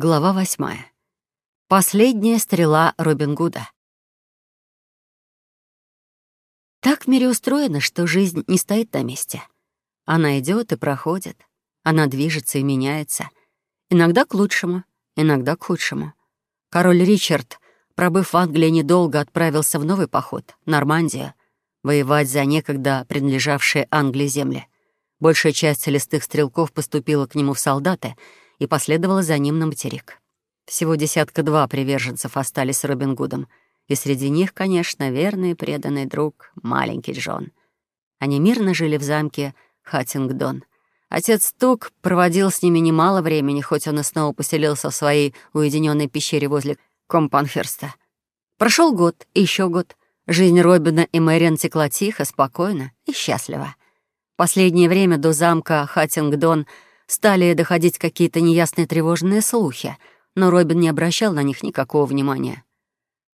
Глава восьмая. Последняя стрела Робин Гуда. Так в мире устроено, что жизнь не стоит на месте. Она идет и проходит. Она движется и меняется. Иногда к лучшему, иногда к худшему. Король Ричард, пробыв в Англии недолго, отправился в новый поход, Нормандию, воевать за некогда принадлежавшие Англии земли. Большая часть лесных стрелков поступила к нему в солдаты — и последовала за ним на материк. Всего десятка-два приверженцев остались с Робин Гудом, и среди них, конечно, верный и преданный друг, маленький Джон. Они мирно жили в замке Хантингдон. Отец Тук проводил с ними немало времени, хоть он и снова поселился в своей уединенной пещере возле Компанхерста. Прошел год, и еще год. Жизнь Робина и Мэриан текла тихо, спокойно и счастливо. Последнее время до замка Хаттингдон — стали доходить какие-то неясные тревожные слухи, но Робин не обращал на них никакого внимания.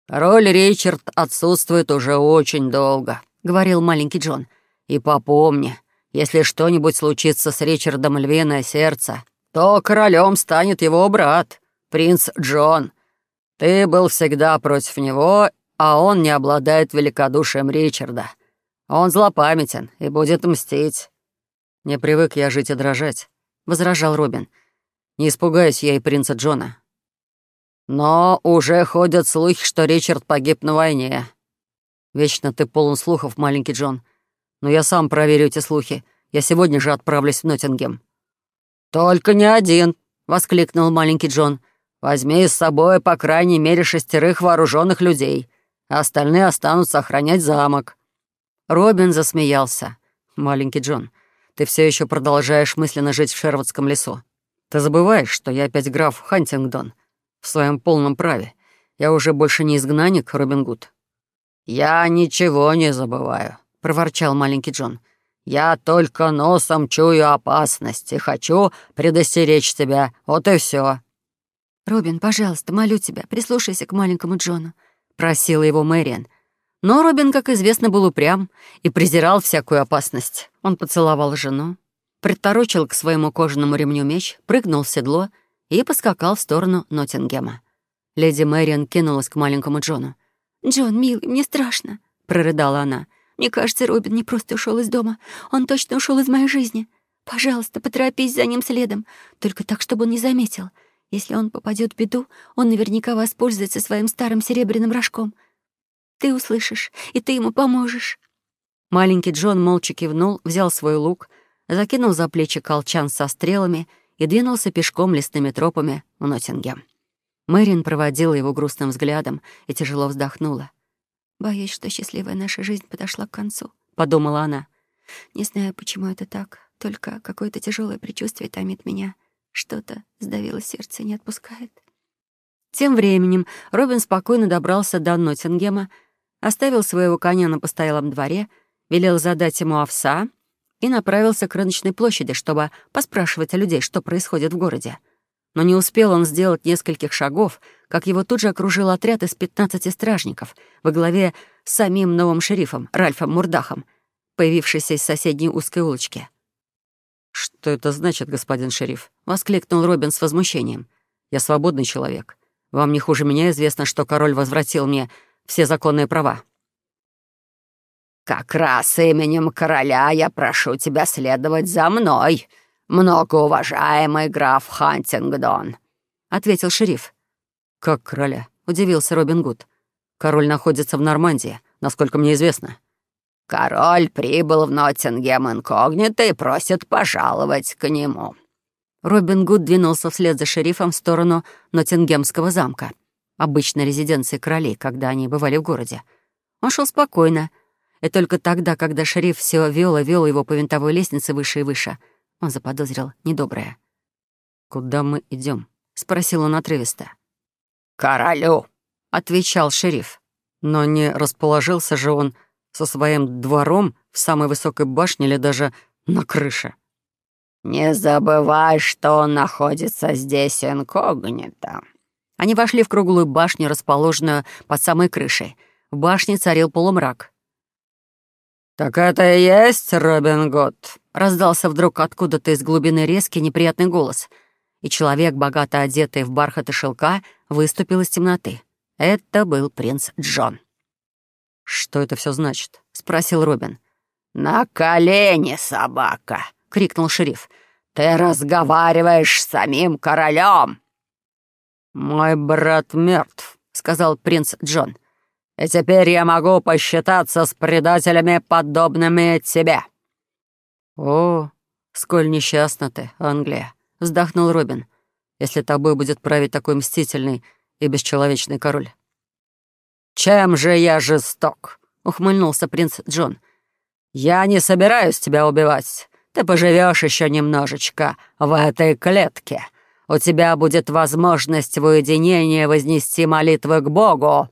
«Король Ричард отсутствует уже очень долго», — говорил маленький Джон. «И попомни, если что-нибудь случится с Ричардом Львиное Сердце, то королем станет его брат, принц Джон. Ты был всегда против него, а он не обладает великодушием Ричарда. Он злопамятен и будет мстить. Не привык я жить и дрожать. — возражал Робин. «Не испугаюсь я и принца Джона». «Но уже ходят слухи, что Ричард погиб на войне». «Вечно ты полон слухов, маленький Джон. Но я сам проверю эти слухи. Я сегодня же отправлюсь в Ноттингем». «Только не один», — воскликнул маленький Джон. «Возьми с собой по крайней мере шестерых вооруженных людей, а остальные останутся охранять замок». Робин засмеялся. «Маленький Джон, ты все еще продолжаешь мысленно жить в Шервудском лесу. Ты забываешь, что я опять граф Хантингдон в своем полном праве. Я уже больше не изгнанник, Робин Гуд». «Я ничего не забываю», — проворчал маленький Джон. «Я только носом чую опасность и хочу предостеречь тебя. Вот и все. «Робин, пожалуйста, молю тебя, прислушайся к маленькому Джону», — просила его Мэриан. Но Робин, как известно, был упрям и презирал всякую опасность. Он поцеловал жену, приторочил к своему кожаному ремню меч, прыгнул в седло и поскакал в сторону Ноттингема. Леди Мэриан кинулась к маленькому Джону. «Джон, милый, мне страшно», — прорыдала она. «Мне кажется, Робин не просто ушел из дома, он точно ушел из моей жизни. Пожалуйста, поторопись за ним следом, только так, чтобы он не заметил. Если он попадет в беду, он наверняка воспользуется своим старым серебряным рожком. Ты услышишь, и ты ему поможешь». Маленький Джон молча кивнул, взял свой лук, закинул за плечи колчан со стрелами и двинулся пешком лесными тропами в Ноттингем. Мэрин проводила его грустным взглядом и тяжело вздохнула. «Боюсь, что счастливая наша жизнь подошла к концу», — подумала она. «Не знаю, почему это так, только какое-то тяжелое предчувствие томит меня. Что-то сдавило сердце и не отпускает». Тем временем Робин спокойно добрался до Ноттингема, оставил своего коня на постоялом дворе, велел задать ему овса и направился к рыночной площади, чтобы поспрашивать о людей, что происходит в городе. Но не успел он сделать нескольких шагов, как его тут же окружил отряд из 15 стражников во главе с самим новым шерифом, Ральфом Мурдахом, появившийся из соседней узкой улочки. «Что это значит, господин шериф?» — воскликнул Робин с возмущением. «Я свободный человек. Вам не хуже меня известно, что король возвратил мне все законные права». «Как раз именем короля я прошу тебя следовать за мной, многоуважаемый граф Хантингдон», — ответил шериф. «Как короля?» — удивился Робин Гуд. «Король находится в Нормандии, насколько мне известно». «Король прибыл в Ноттингем инкогнито и просит пожаловать к нему». Робин Гуд двинулся вслед за шерифом в сторону Ноттингемского замка обычной резиденции королей, когда они бывали в городе. Он шел спокойно, и только тогда, когда шериф все вел и вел его по винтовой лестнице выше и выше, он заподозрил недоброе. «Куда мы идем? спросил он отрывисто. «Королю», — отвечал шериф. Но не расположился же он со своим двором в самой высокой башне или даже на крыше. «Не забывай, что он находится здесь инкогнито», они вошли в круглую башню, расположенную под самой крышей. В башне царил полумрак. «Так это и есть Робин Гуд?» — раздался вдруг откуда-то из глубины резкий неприятный голос. и человек, богато одетый в бархат и шелка, выступил из темноты. Это был принц Джон. «Что это все значит?» — спросил Робин. «На колени, собака!» — крикнул шериф. «Ты разговариваешь с самим королем!» «Мой брат мертв», — сказал принц Джон. «И теперь я могу посчитаться с предателями, подобными тебе». «О, сколь несчастна ты, Англия», — вздохнул Робин, «если тобой будет править такой мстительный и бесчеловечный король». «Чем же я жесток?» — ухмыльнулся принц Джон. «Я не собираюсь тебя убивать. Ты поживешь еще немножечко в этой клетке. У тебя будет возможность в уединении вознести молитвы к Богу.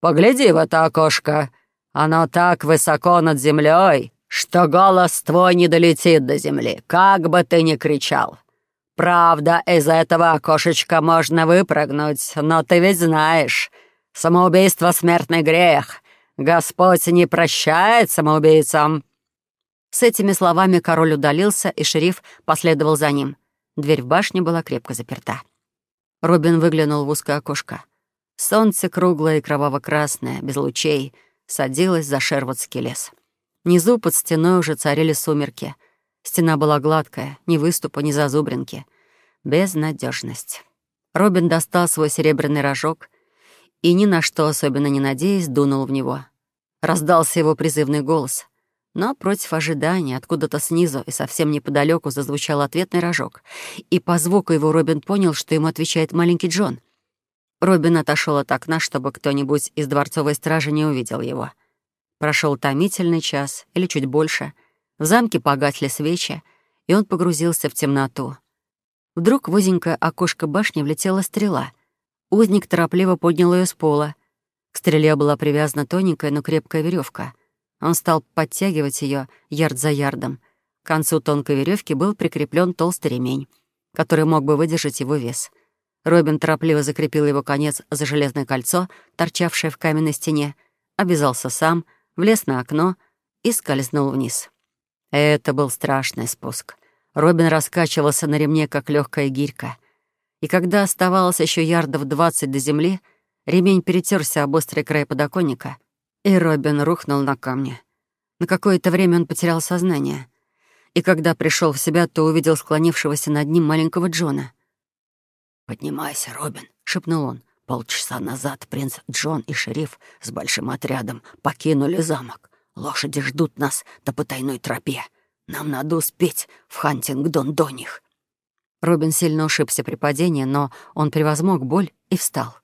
Погляди в это окошко. Оно так высоко над землей, что голос твой не долетит до земли, как бы ты ни кричал. Правда, из этого окошечка можно выпрыгнуть, но ты ведь знаешь, самоубийство — смертный грех. Господь не прощает самоубийцам». С этими словами король удалился, и шериф последовал за ним. Дверь в башне была крепко заперта. Робин выглянул в узкое окошко. Солнце круглое и кроваво-красное, без лучей, садилось за Шервудский лес. Внизу под стеной уже царили сумерки. Стена была гладкая, ни выступа, ни зазубринки. Безнадежность. Робин достал свой серебряный рожок и, ни на что особенно не надеясь, дунул в него. Раздался его призывный голос. Но против ожидания, откуда-то снизу и совсем неподалеку зазвучал ответный рожок. И по звуку его Робин понял, что ему отвечает маленький Джон. Робин отошел от окна, чтобы кто-нибудь из дворцовой стражи не увидел его. Прошел томительный час или чуть больше. В замке погасли свечи, и он погрузился в темноту. Вдруг в узенькое окошко башни влетела стрела. Узник торопливо поднял ее с пола. К стреле была привязана тоненькая, но крепкая веревка. Он стал подтягивать ее ярд за ярдом. К концу тонкой веревки был прикреплен толстый ремень, который мог бы выдержать его вес. Робин торопливо закрепил его конец за железное кольцо, торчавшее в каменной стене, обвязался сам — влез на окно и скользнул вниз. Это был страшный спуск. Робин раскачивался на ремне, как легкая гирька. И когда оставалось еще ярдов двадцать до земли, ремень перетерся об острый край подоконника, и Робин рухнул на камни. На какое-то время он потерял сознание. И когда пришел в себя, то увидел склонившегося над ним маленького Джона. «Поднимайся, Робин», — шепнул он. Полчаса назад принц Джон и шериф с большим отрядом покинули замок. Лошади ждут нас на потайной тропе. Нам надо успеть в Хантингдон до них». Робин сильно ушибся при падении, но он превозмог боль и встал.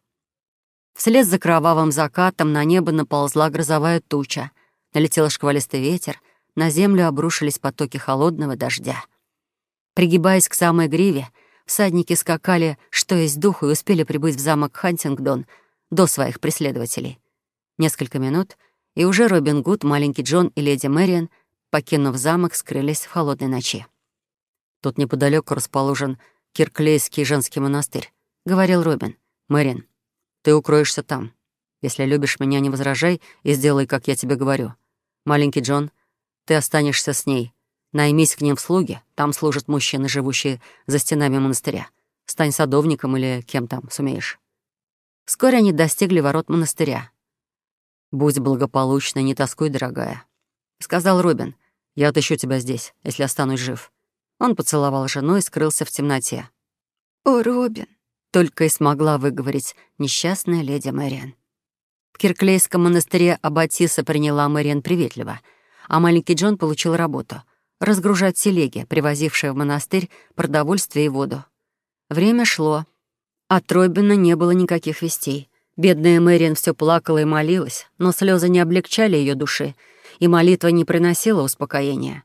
Вслед за кровавым закатом на небо наползла грозовая туча. Налетел шквалистый ветер, на землю обрушились потоки холодного дождя. Пригибаясь к самой гриве, Всадники скакали, что есть духу, и успели прибыть в замок Хантингдон до своих преследователей. Несколько минут, и уже Робин Гуд, маленький Джон и леди Мэриан, покинув замок, скрылись в холодной ночи. «Тут неподалеку расположен Кирклейский женский монастырь», — говорил Робин. «Мэриан, ты укроешься там. Если любишь меня, не возражай и сделай, как я тебе говорю. Маленький Джон, ты останешься с ней, Наймись к ним в слуги, там служат мужчины, живущие за стенами монастыря. Стань садовником или кем там сумеешь. Вскоре они достигли ворот монастыря. «Будь благополучна, не тоскуй, дорогая», — сказал Робин. «Я отыщу тебя здесь, если останусь жив». Он поцеловал жену и скрылся в темноте. «О, Робин!» — только и смогла выговорить несчастная леди Мэриан. В Кирклейском монастыре Аббатиса приняла Мэриан приветливо, а маленький Джон получил работу — разгружать телеги, привозившие в монастырь продовольствие и воду. Время шло. От Робина не было никаких вестей. Бедная Мэриан все плакала и молилась, но слезы не облегчали ее души, и молитва не приносила успокоения.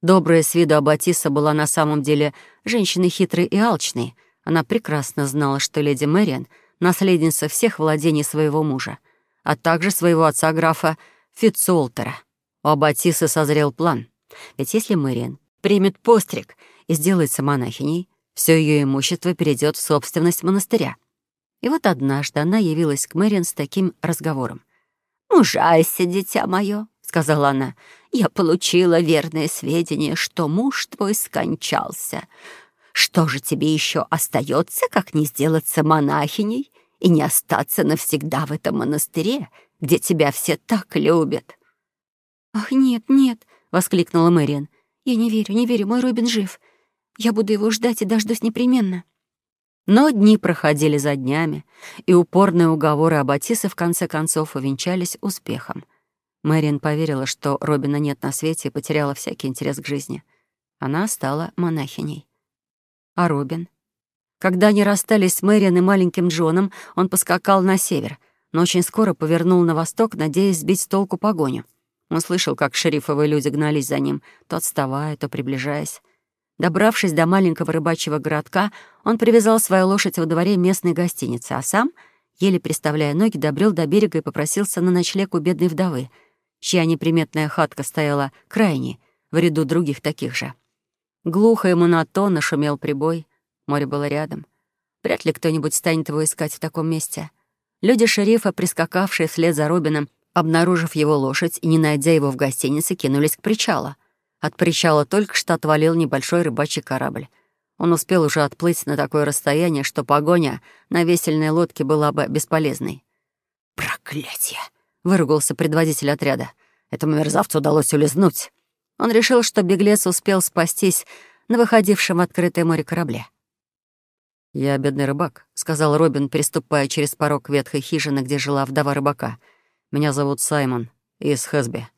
Добрая с виду Аббатиса была на самом деле женщиной хитрой и алчной. Она прекрасно знала, что леди Мэриан — наследница всех владений своего мужа, а также своего отца графа Фитцуолтера. У Аббатисы созрел план. Ведь если Мэриан примет постриг и сделается монахиней, все ее имущество перейдет в собственность монастыря. И вот однажды она явилась к Мэриан с таким разговором. «Мужайся, дитя мое», — сказала она. «Я получила верное сведения, что муж твой скончался. Что же тебе еще остается, как не сделаться монахиней и не остаться навсегда в этом монастыре, где тебя все так любят?» «Ах, нет, нет!» — воскликнула Мэриан. «Я не верю, не верю, мой Робин жив. Я буду его ждать и дождусь непременно». Но дни проходили за днями, и упорные уговоры Аббатисы в конце концов увенчались успехом. Мэриан поверила, что Робина нет на свете и потеряла всякий интерес к жизни. Она стала монахиней. А Робин? Когда они расстались с Мэриан и маленьким Джоном, он поскакал на север, но очень скоро повернул на восток, надеясь сбить с толку погоню. Он слышал, как шерифовые люди гнались за ним, то отставая, то приближаясь. Добравшись до маленького рыбачьего городка, он привязал свою лошадь во дворе местной гостиницы, а сам, еле приставляя ноги, добрел до берега и попросился на ночлег у бедной вдовы, чья неприметная хатка стояла крайней, в ряду других таких же. Глухо и монотонно шумел прибой, море было рядом. Вряд ли кто-нибудь станет его искать в таком месте. Люди шерифа, прискакавшие вслед за Робином, обнаружив его лошадь и не найдя его в гостинице, кинулись к причалу. От причала только что отвалил небольшой рыбачий корабль. Он успел уже отплыть на такое расстояние, что погоня на весельной лодке была бы бесполезной. «Проклятие!» — выругался предводитель отряда. «Этому мерзавцу удалось улизнуть». Он решил, что беглец успел спастись на выходившем открытое море корабле. «Я бедный рыбак», — сказал Робин, переступая через порог ветхой хижины, где жила вдова рыбака. «Меня зовут Саймон, из Хэсби.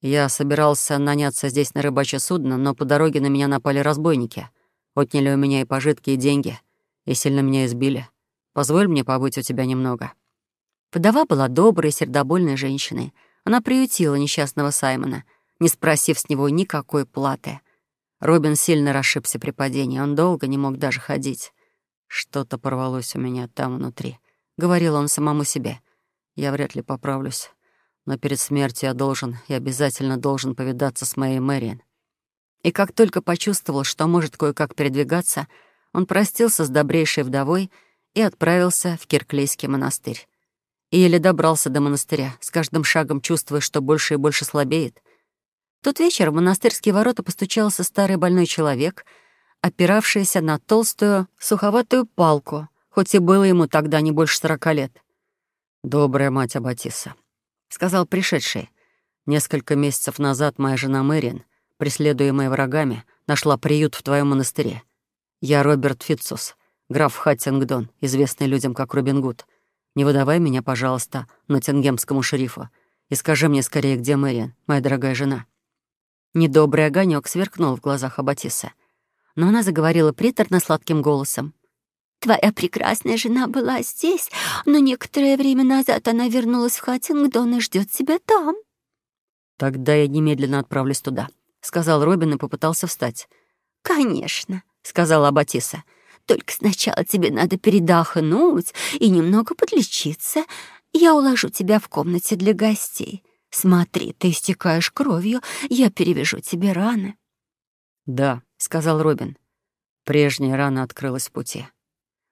Я собирался наняться здесь на рыбачье судно, но по дороге на меня напали разбойники. Отняли у меня и пожитки, и деньги, и сильно меня избили. Позволь мне побыть у тебя немного». Вдова была доброй, сердобольной женщиной. Она приютила несчастного Саймона, не спросив с него никакой платы. Робин сильно расшибся при падении, он долго не мог даже ходить. «Что-то порвалось у меня там внутри», — говорил он самому себе. «Я вряд ли поправлюсь, но перед смертью я должен, я обязательно должен повидаться с моей Мэриан». И как только почувствовал, что может кое-как передвигаться, он простился с добрейшей вдовой и отправился в Кирклейский монастырь. И еле добрался до монастыря, с каждым шагом чувствуя, что больше и больше слабеет. Тот вечер в монастырские ворота постучался старый больной человек — опиравшийся на толстую, суховатую палку, хоть и было ему тогда не больше сорока лет. «Добрая мать Аббатиса», — сказал пришедший. «Несколько месяцев назад моя жена Мэрин, преследуемая врагами, нашла приют в твоем монастыре. Я Роберт Фитцус, граф Хаттингдон, известный людям как Робин Гуд. Не выдавай меня, пожалуйста, Ноттингемскому шерифу и скажи мне скорее, где Мэрин, моя дорогая жена». Недобрый огонек сверкнул в глазах Аббатиса — но она заговорила приторно-сладким голосом. «Твоя прекрасная жена была здесь, но некоторое время назад она вернулась в Хаттингдон и ждет тебя там». «Тогда я немедленно отправлюсь туда», — сказал Робин и попытался встать. «Конечно», — сказала Аббатиса. «Только сначала тебе надо передохнуть и немного подлечиться. Я уложу тебя в комнате для гостей. Смотри, ты истекаешь кровью, я перевяжу тебе раны». «Да», — сказал Робин. Прежняя рана открылась в пути.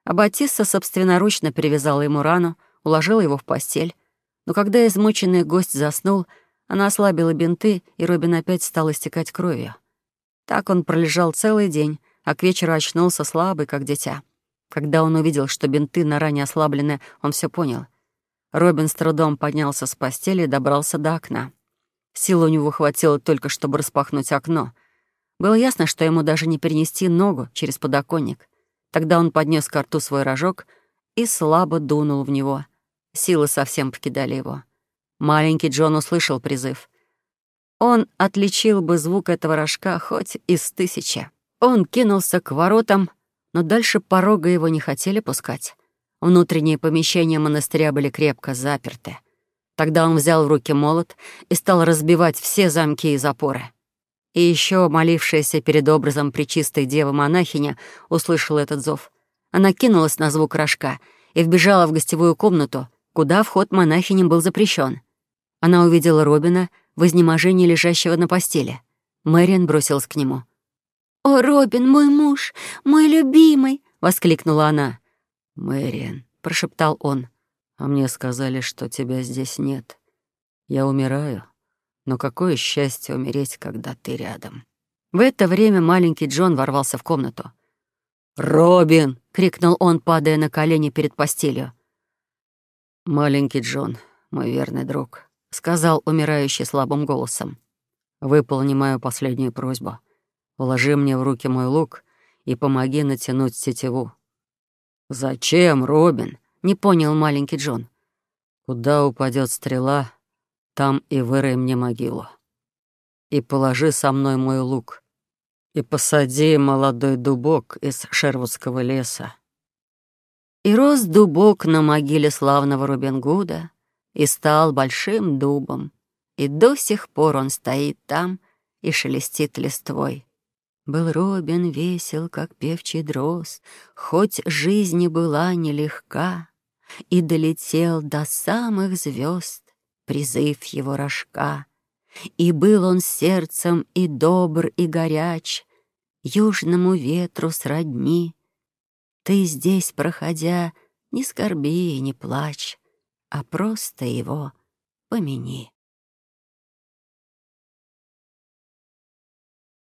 А Батисса собственноручно перевязала ему рану, уложила его в постель. Но когда измученный гость заснул, она ослабила бинты, и Робин опять стал истекать кровью. Так он пролежал целый день, а к вечеру очнулся слабый, как дитя. Когда он увидел, что бинты на ране ослаблены, он все понял. Робин с трудом поднялся с постели и добрался до окна. Сил у него хватило только, чтобы распахнуть окно — было ясно, что ему даже не перенести ногу через подоконник. Тогда он поднес к рту свой рожок и слабо дунул в него. Силы совсем покидали его. Маленький Джон услышал призыв. Он отличил бы звук этого рожка хоть из тысячи. Он кинулся к воротам, но дальше порога его не хотели пускать. Внутренние помещения монастыря были крепко заперты. Тогда он взял в руки молот и стал разбивать все замки и запоры. И еще молившаяся перед образом Пречистой Девы монахиня услышала этот зов. Она кинулась на звук рожка и вбежала в гостевую комнату, куда вход монахиням был запрещен. Она увидела Робина в изнеможении лежащего на постели. Мэриан бросилась к нему. «О, Робин, мой муж, мой любимый!» — воскликнула она. «Мэриан», — прошептал он, — «а мне сказали, что тебя здесь нет. Я умираю». Но какое счастье умереть, когда ты рядом. В это время маленький Джон ворвался в комнату. «Робин!» — крикнул он, падая на колени перед постелью. «Маленький Джон, мой верный друг», — сказал умирающий слабым голосом. «Выполни мою последнюю просьбу. Вложи мне в руки мой лук и помоги натянуть тетиву». «Зачем, Робин?» — не понял маленький Джон. «Куда упадет стрела, там и вырой мне могилу. И положи со мной мой лук, и посади молодой дубок из Шервудского леса». И рос дубок на могиле славного Робин Гуда и стал большим дубом, и до сих пор он стоит там и шелестит листвой. Был Робин весел, как певчий дрозд, хоть жизнь была нелегка, и долетел до самых звезд призыв его рожка. И был он сердцем и добр, и горяч, южному ветру сродни. Ты здесь, проходя, не скорби и не плачь, а просто его помяни.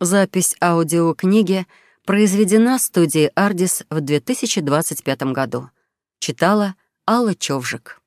Запись аудиокниги произведена студией «Ардис» в 2025 году. Читала Алла Човжик.